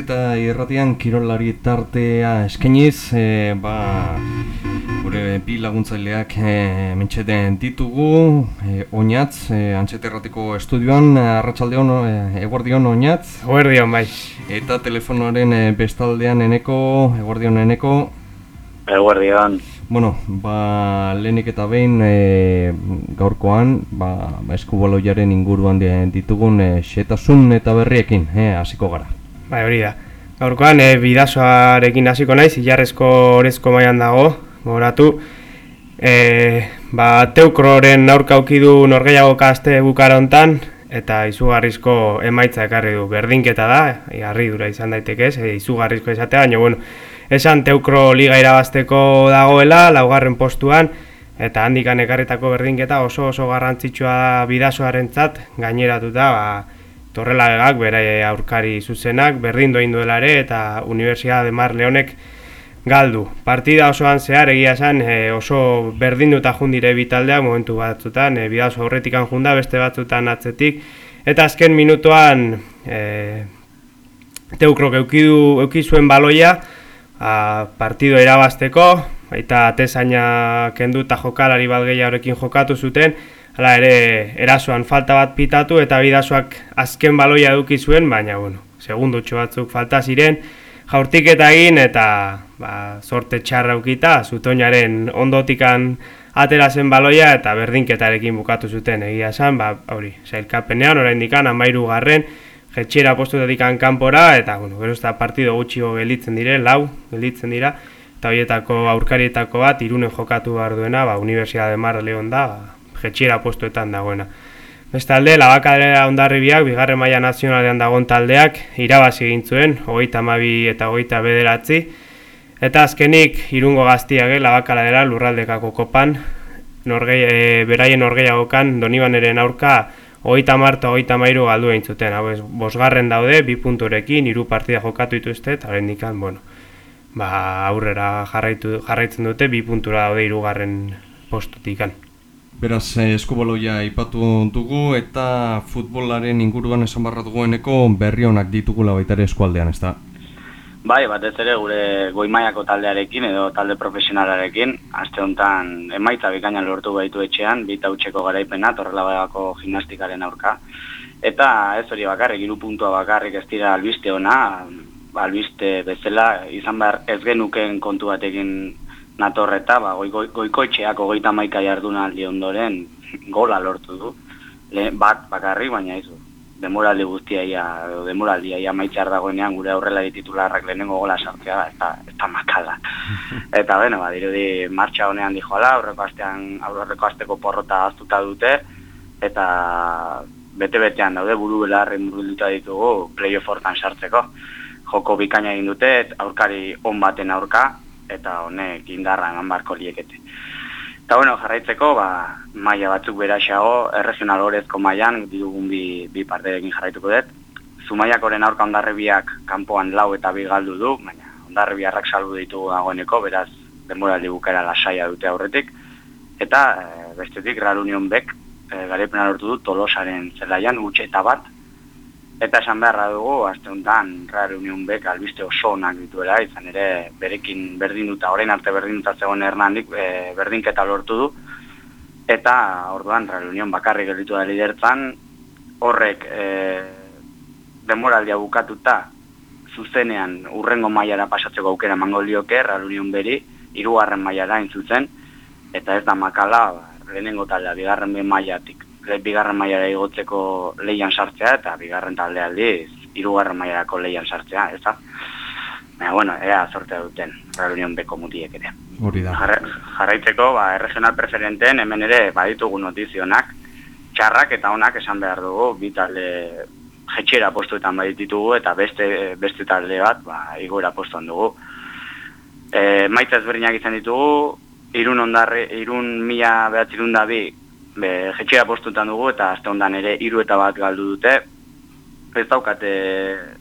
eta irratian kirolari tartea eskeniz, e, ba, gure bi laguntzaileak e, mentxeten ditugu, e, oinatz, e, erratiko estudioan, arratsaldeon e, eguardion oinatz. Eguardion, bai. Eta telefonoaren e, bestaldean eneko, eguardion eneko. Eguardion. Bueno, ba, lehenik eta behin e, gaurkoan, ba, eskubaloiaren inguruan ditugun e, xetasun eta berriekin, hasiko gara. Bai, hori da. Gaurkoan, e, bidazoarekin hasiko naiz, ilarrezko orezko mailan dago, goratu. E, ba, teukroren aurka aukidu norgeiago kaste bukara hontan, eta izugarrizko emaitza ekarri du. Berdinketa da, harri dura izan daiteke ez, izugarrizko izatea, baina, bueno, esan teukro liga irabazteko dagoela, laugarren postuan, eta handikan ekarritako berdinketa oso oso garrantzitsua bidazoaren zat, gaineratuta, ba, Torrela bere aurkari zuzenak, berdin doin duela ere, eta Universidad de Mar Leonek galdu. Partida osoan zehar egia esan e, oso berdin duta jundire bitaldea momentu batzutan, e, bidazo horretikan junda, beste batzutan atzetik, eta azken minutuan e, teukro eukidu, eukizuen baloia, a, partido irabazteko, eta atezaina kendu eta jokalari bat gehiagorekin jokatu zuten, Hala ere, erasoan falta bat pitatu eta bidazoak azken baloia eduki zuen, baina, bueno, segundutxo batzuk falta ziren, jaurtik eta egin eta ba, sorte txarra ukita, zutoinaren ondotikan atera zen baloia eta berdinketarekin bukatu zuten egia esan, ba, hori, zailkapenean, orain dikan, amairu garren, jetxera postutatik kanpora eta, bueno, gero ez partido gutxio gelitzen dire, lau gelitzen dira, eta horietako aurkarietako bat, irunen jokatu behar duena, ba, Universidad de Mar Leon da, ba, jetxiera postuetan dagoena. Bestalde, labakadera ondarribiak, bigarren maila nazionalean dagoen taldeak, irabazi egin zuen, hogeita mabi eta hogeita bederatzi, eta azkenik, irungo gaztiak, labakadera lurraldekako kopan, norgei, e, beraien norgeiagokan, donibaneren aurka, hogeita marta, hogeita mairu galdu egin zuten, hau ez, bosgarren daude, bi punturekin, hiru partida jokatu dituzte, eta hori bueno, ba, aurrera jarraitu, jarraitzen dute, bi puntura daude irugarren postutikan. Beraz, eh, eskubaloia ipatu dugu eta futbolaren inguruan esan barra dugueneko berri honak ditugula baita ere eskualdean, ez da? Bai, batez ere gure goimaiako taldearekin edo talde profesionalarekin, aste honetan emaitza bikainan lortu baitu etxean, bita utxeko garaipena, torrela badako gimnastikaren aurka. Eta ez hori bakarrik, iru puntua bakarrik ez dira albiste ona, albiste bezala, izan behar ez genuken kontu batekin natorreta, ba, goi, goi, goikoetxeak hogeita maika jarduna aldi ondoren gola lortu du. Le, bat bakarri, baina izu, demoraldi guztia ia, demoraldi ia maitxar dagoenean gure aurrela dititularrak lehenengo gola sartzea da, eta, eta makala. eta beno, ba, dirudi martxa honean dijoala, aurreko astean, aurreko asteko porrota aztuta dute, eta bete-betean daude buru belarren buruduta ditugu playoff hortan sartzeko. Joko bikaina egin dute, aurkari on baten aurka, eta honek indarra eman barko liekete. Eta bueno, jarraitzeko, ba, maia batzuk beraxago, erregional horrezko maian, ditugun bi, bi parterekin jarraituko dut. Zumaiakoren aurka ondarrebiak kanpoan lau eta bi galdu du, baina ondarrebiarrak salbu ditugu dagoeneko, beraz, denboraldi bukera lasaia dute aurretik. Eta e, bestetik, Real Union Bek, e, garepena lortu du, tolosaren zelaian, utxe bat, Eta esan beharra dugu, azte honetan, Real Union Bek albiste oso onak dituela, izan ere berekin berdinduta, orain arte berdinduta zegoen hernandik, e, berdinketa lortu du. Eta orduan Real Union bakarrik gelditu da lidertzan, horrek e, demoraldia bukatuta, zuzenean urrengo mailara pasatzeko aukera mango lioke, Real Union beri, irugarren mailara intzutzen, eta ez da makala, lehenengo taldea, bigarren ben maiatik bigarren mailara igotzeko leian sartzea eta bigarren talde aldiz hirugarren mailarako leian sartzea, ez da? Baina, bueno, ea sortea duten, reunion beko mutiek ere. Hori da. jarraitzeko, ba, regional preferenten hemen ere baditugu notizionak, txarrak eta onak esan behar dugu, bi talde jetxera postuetan baditugu eta beste, beste talde bat, ba, igoera postuan dugu. E, maitza ezberdinak izan ditugu, irun ondarre, irun mila behatzirun da bi, be, jetxea postutan dugu, eta azte ondan ere iru eta bat galdu dute, ez daukate,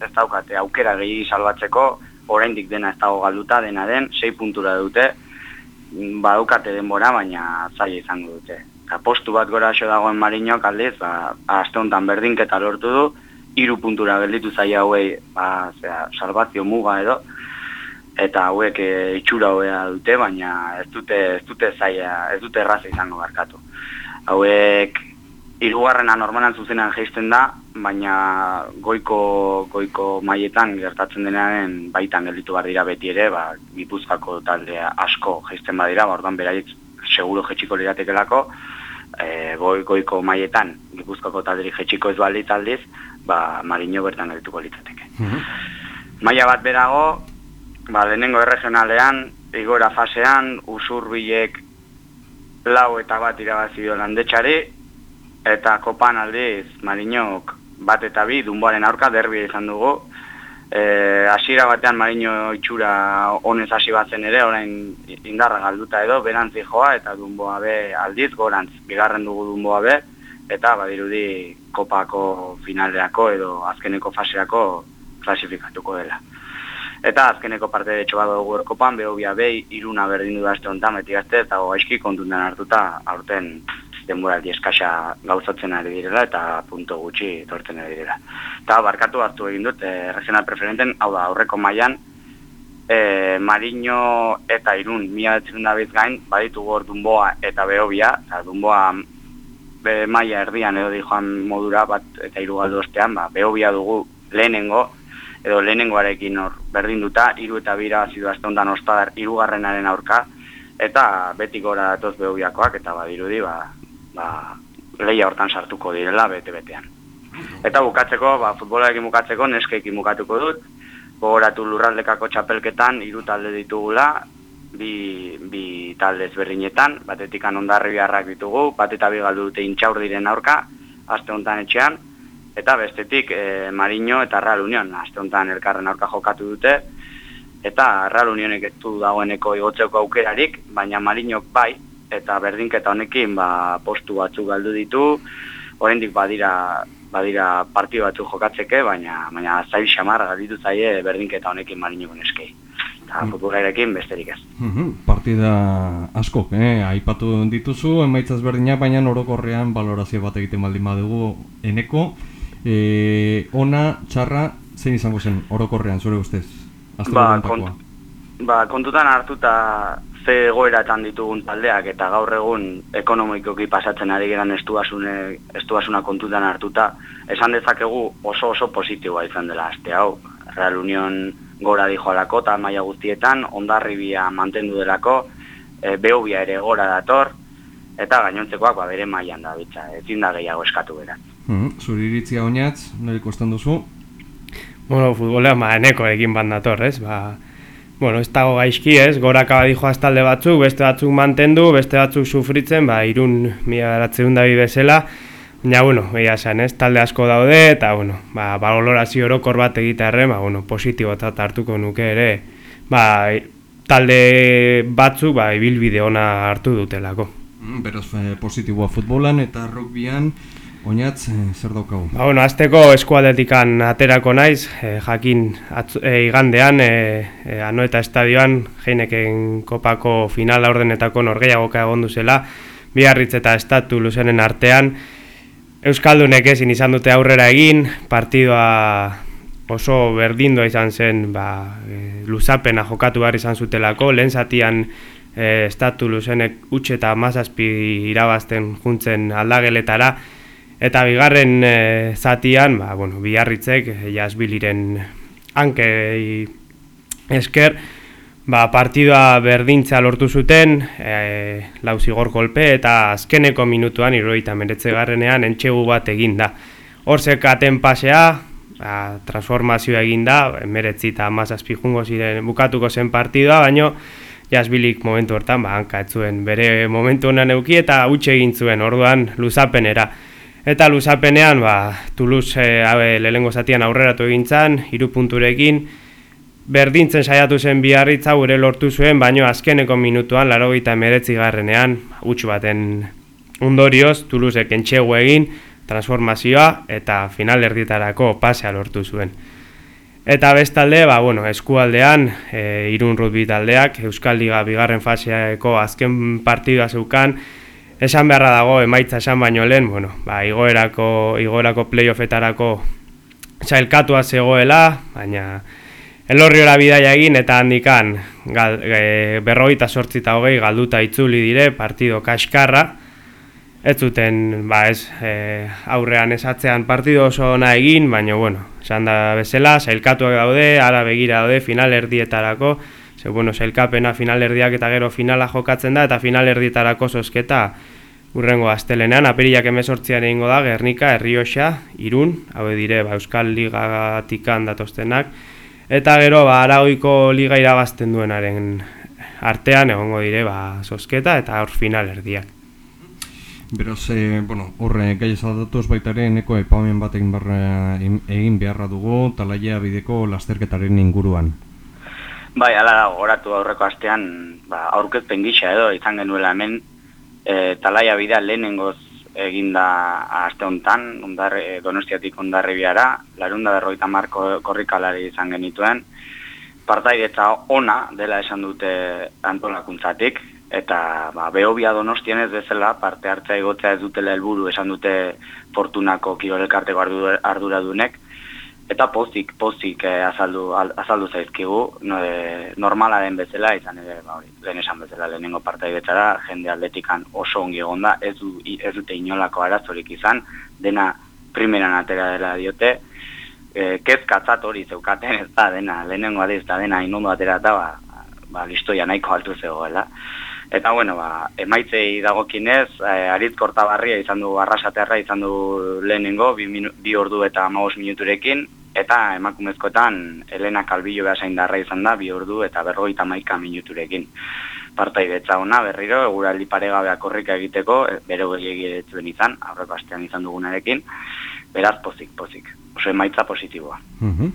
ez daukate aukera gehi salbatzeko, oraindik dena ez dago galduta, dena den, sei puntura dute, badukate denbora, baina zaila izango dute. Eta postu bat gora dagoen marinok aldiz, ba, azte honetan berdinketa lortu du, iru puntura gelditu zaila hauei, ba, zera, salbazio muga edo, eta hauek e, itxura hoea dute, baina ez dute, ez dute zaila, ez dute erraza izango barkatu. Hauek hirugarrena normalan zuzenan jaisten da, baina goiko goiko mailetan gertatzen denean baitan gelditu bar dira beti ere, ba Gipuzkoako talde asko jaisten badira, ba ordan beraiek seguro jetxiko liratekelako, e, goi, goiko mailetan Gipuzkoako talderi jetxiko ez balditz aldiz, ba Marino bertan geldituko litzateke. Mm Maila bat berago, ba lehenengo erregionalean, igora fasean, usurbilek lau eta bat irabazi dio landetxari, eta kopan aldiz Marinok bat eta bi dunboaren aurka derbi izan dugu. E, asira batean Marino itxura honez hasi batzen ere, orain indarra galduta edo, berantzi joa eta dunboa be aldiz, gorantz, bigarren dugu dunboa be, eta badirudi kopako finaleako edo azkeneko faseako klasifikatuko dela. Eta azkeneko parte de txobat dugu erkopan, beho bia behi, iruna berdin du da este honetan, beti gazte, eta gaizki kontunten hartuta, aurten denboraldi eskasa gauzatzen ari direla eta punto gutxi tortzen ari direla. Eta barkatu hartu egin dut, e, regional preferenten, hau da, aurreko mailan e, Marino eta Irun mila betzen da gain, baditu gor Dunboa eta Beobia, eta Dunboa be, maia erdian edo di joan modura bat eta irugaldu ostean, ba, Beobia dugu lehenengo, edo lehenengoarekin hor berdin duta, iru eta bira zidu azte ondan ostadar irugarrenaren aurka, eta beti gora datoz behobiakoak, eta badirudi, ba, ba, lehia hortan sartuko direla bete-betean. Eta bukatzeko, ba, futbolarekin bukatzeko, neskeekin bukatuko dut, gogoratu lurraldekako txapelketan, hiru talde ditugula, bi, bi talde ezberdinetan, batetik ondarri biharrak ditugu, bat eta bi galdu dute intxaur diren aurka, aste honetan etxean, eta bestetik e, Marino eta Real Union, aste honetan elkarren aurka jokatu dute, eta Real Unionek ez du dagoeneko igotzeko aukerarik, baina Marinok bai, eta berdinketa honekin ba, postu batzuk galdu ditu, oraindik badira badira partio batzuk jokatzeke, baina baina zail xamar galditu zaie berdinketa honekin marinoko neskei. Eta mm. futbolarekin besterik ez. Mm Partida asko, eh? aipatu dituzu, emaitzaz berdinak, baina orokorrean balorazio bat egiten baldin badugu eneko. E, ona, txarra, zein izango zen orokorrean, zure ustez? Ba, kont, ba, kontutan hartuta ze egoeratan ditugun taldeak eta gaur egun ekonomikoki pasatzen ari geran estuasune, estuasuna kontutan hartuta, esan dezakegu oso oso positiboa izan dela aste hau. Real Union gora dijo alako eta maia guztietan, ondarribia mantendu delako, e, behobia ere gora dator, eta gainontzekoak ba, bere mailan da bitza, ezin da gehiago eskatu beraz. Mm. Zuri oinatz, nire kostan duzu? Bueno, futbolea ma eneko egin bandator, ez? Ba, bueno, ez dago gaizki ez, gora kabadi joaz talde batzuk, beste batzuk mantendu, beste batzuk sufritzen, ba, irun mila beratzeun da bezala, ja, bueno, egia zen, ez, talde asko daude, eta, bueno, ba, balorazio orokor bat egitearen, ba, bueno, positibo eta hartuko nuke ere, ba, talde batzuk, ba, ibilbide ona hartu dutelako. Mm, beraz, eh, positiboa futbolan eta rugbyan, Oinatz, eh, zer daukagu? Ba, bueno, azteko eskualdetikan aterako naiz, eh, jakin atz, eh, igandean, eh, eh, anoeta estadioan, jeineken kopako final aurdenetako norgeiagoka egon duzela, biarritz eta estatu luzenen artean, Euskaldunek ezin izan dute aurrera egin, partidoa oso berdindoa izan zen, ba, e, luzapena jokatu behar izan zutelako, lehen zatian e, estatu luzenek utxe eta mazazpi irabazten juntzen aldageletara, Eta bigarren e, zatian, ba, bueno, biharritzek, e, jazbiliren hanke esker, ba, partidua berdintza lortu zuten, e, lauzigor kolpe, eta azkeneko minutuan, iroita meretze garrenean, entxegu bat eginda. Horzek aten pasea, ba, transformazioa eginda, meretzi eta mazazpi jungo ziren bukatuko zen partidua, baino, jazbilik momentu hortan, ba, hanka etzuen bere momentu honan euki, eta utxe egin zuen, orduan, luzapenera. Eta luzapenean, ba, Toulouse e, lehengo zatian aurreratu egin zan, iru punturekin, berdintzen saiatu zen biarritza gure lortu zuen, baino azkeneko minutuan, laro gita emeretzi garrenean, utxu baten ondorioz, Toulousek entxegu egin, transformazioa eta final erdietarako pasea lortu zuen. Eta bestalde, ba, bueno, eskualdean, e, irun rugby taldeak, Euskal Liga bigarren faseako azken partidua zeukan, esan beharra dago, emaitza esan baino lehen, bueno, ba, igoerako, igoerako playoffetarako zailkatua zegoela, baina elorri hori bidaia egin eta handikan gal, e, berroita sortzita hogei galduta itzuli dire partido kaskarra, Ez zuten, ba ez, e, aurrean esatzean partido oso ona egin, baina, bueno, esan da bezala, zailkatuak daude, ara begira daude, final erdietarako, ze, bueno, zailkapena final erdiak eta gero finala jokatzen da, eta final erdietarako zozketa urrengo astelenean, aperiak emezortzian egingo da, Gernika, Herrioxa, Irun, hau dire, ba, Euskal Ligatikan datostenak, eta gero, ba, Aragoiko Liga irabazten duenaren artean, egongo dire, ba, zozketa, eta hor final erdiak. Beraz, e, bueno, horre, gai ezadatuz baitare, neko epamen bat egin, barra, egin beharra dugu, talaia bideko lasterketaren inguruan. Bai, ala da, horatu aurreko astean, ba, aurkezpen gisa edo, izan genuela hemen, e, talaia bidea lehenengoz eginda aste honetan, ondarre, donostiatik ondarri biara, larunda berroita marko korrikalari izan genituen, partaidetza ona dela esan dute antolakuntzatik, eta ba, behobia donostien ez bezala parte hartzea egotzea ez dutela helburu esan dute fortunako kirolelkarteko arduradunek eta pozik, pozik eh, azaldu, azaldu zaizkigu no, e, normala den bezala izan ere ba, hori, lehen esan bezala lehenengo partai betara jende atletikan oso ongi egonda ez, du, ez dute inolako arazorik izan dena primeran atera dela diote e, kezkatzat hori zeukaten ez da dena lehenengo adiz da dena inondo atera eta ba, ba, listoia nahiko altu zegoela. Eta bueno, ba, emaitzei dagokinez, eh, aritz kortabarria izan du arrasaterra izan du lehenengo, bi, bi ordu eta amagos minuturekin, eta emakumezkoetan Elena Kalbillo darra izan da, bi ordu eta berroita maika minuturekin. Partai betza ona, berriro, eguraldi paregabeak horrika egiteko, e, bere egietzen izan, aurreko astean izan dugunarekin, beraz pozik, pozik. Oso emaitza positiboa. Mm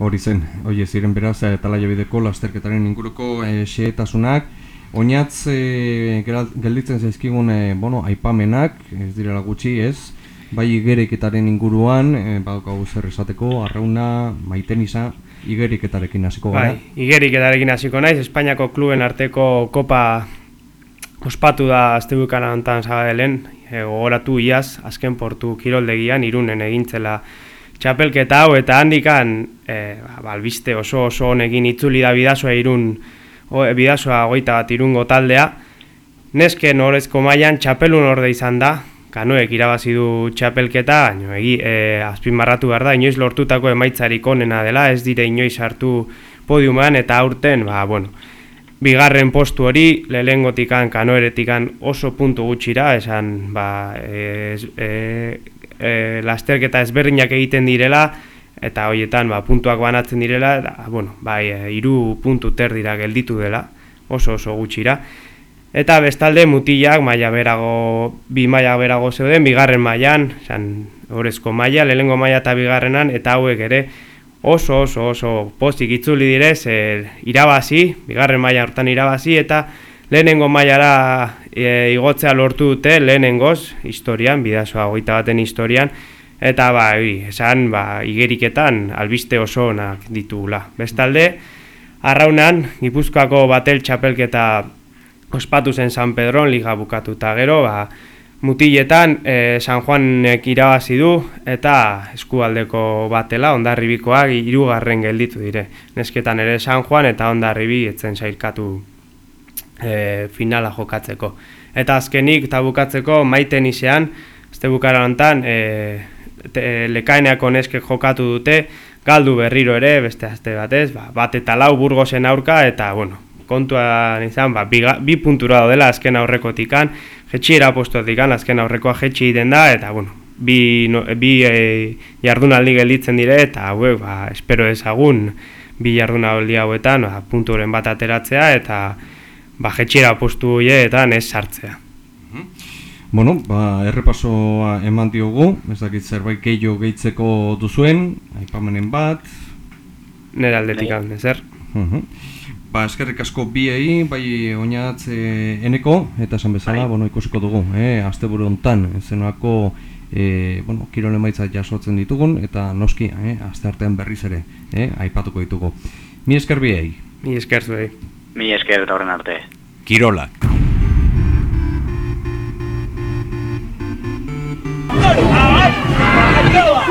Hori zen, oie ziren beraz, e, tala bideko lasterketaren inguruko e, xeetasunak, Oinatz e, gelditzen zaizkigun e, bueno, aipamenak, ez direla gutxi ez, bai igeriketaren inguruan, e, badaukagu zer esateko, arrauna, maiten isa, igeriketarekin hasiko gara. Bai, igeriketarekin hasiko naiz, Espainiako kluben arteko kopa ospatu da azte bukana ontan zagadelen, e, gogoratu iaz, azken portu kiroldegian, irunen egintzela txapelketa hau, eta handikan, e, ba, albiste oso oso honekin itzuli da bidazoa irun, o, bidazoa goita bat irungo taldea, neske norezko mailan txapelun orde izan da, kanoek irabazi du txapelketa, baino egi e, azpimarratu behar da, inoiz lortutako emaitzarik onena dela, ez dire inoiz hartu podiuman eta aurten, ba, bueno, bigarren postu hori, lehengotikan, kanoeretikan oso puntu gutxira, esan, ba, e, e, e, lasterketa ezberdinak egiten direla, eta hoietan ba, puntuak banatzen direla, eta, bueno, bai, e, iru puntu terdira gelditu dela, oso oso gutxira. Eta bestalde mutilak maila berago, bi maila berago zeuden, bigarren mailan, esan horrezko maila, lehengo maila eta bigarrenan, eta hauek ere oso oso oso pozik itzuli direz, e, irabazi, bigarren maila hortan irabazi, eta lehenengo mailara e, igotzea lortu dute, lehenengoz, historian, bidazoa goita baten historian, Eta ba, esan, ba, igeriketan albiste oso onak ditugula. Bestalde, arraunan, Gipuzkoako batel txapelketa ospatu zen San Pedron liga bukatu eta gero, ba, mutiletan e, San Juanek irabazi du eta eskualdeko batela ondarribikoa hirugarren gelditu dire. Nesketan ere San Juan eta ondarribi etzen sailkatu e, finala jokatzeko. Eta azkenik eta bukatzeko maiten izean, Este bukara hontan, e, lekaeneako neske jokatu dute, galdu berriro ere, beste azte batez, ba, bat eta lau burgozen aurka, eta, bueno, kontuan izan, ba, bi, bi puntura dela azken aurrekotikan, jetxiera postuatikan azken aurrekoa jetxi den da, eta, bueno, bi, no, bi e, jardunaldi gelditzen dire, eta, hauek, ba, espero ezagun, bi jardunaldi hauetan, ba, punturen bat ateratzea, eta, ba, jetxiera postu horietan ez sartzea. Mhm. Bueno, ba, errepasoa eman diogu, ez dakit zerbait gehiago gehitzeko duzuen, aipamenen bat. nire aldetik Bai. hau, zer? Uhum. Ba, eskerrik asko biei, bai oinatz e, eneko, eta esan bezala, bai. bueno, ikusiko dugu, eh, asteburu hontan zenako e, bueno, kirol emaitza jasotzen ditugun, eta noski, eh, aste artean berriz ere, eh, aipatuko ditugu. Mi esker biei. Mi esker zuei. Mi esker eta horren arte. Kirolak. Kirolak.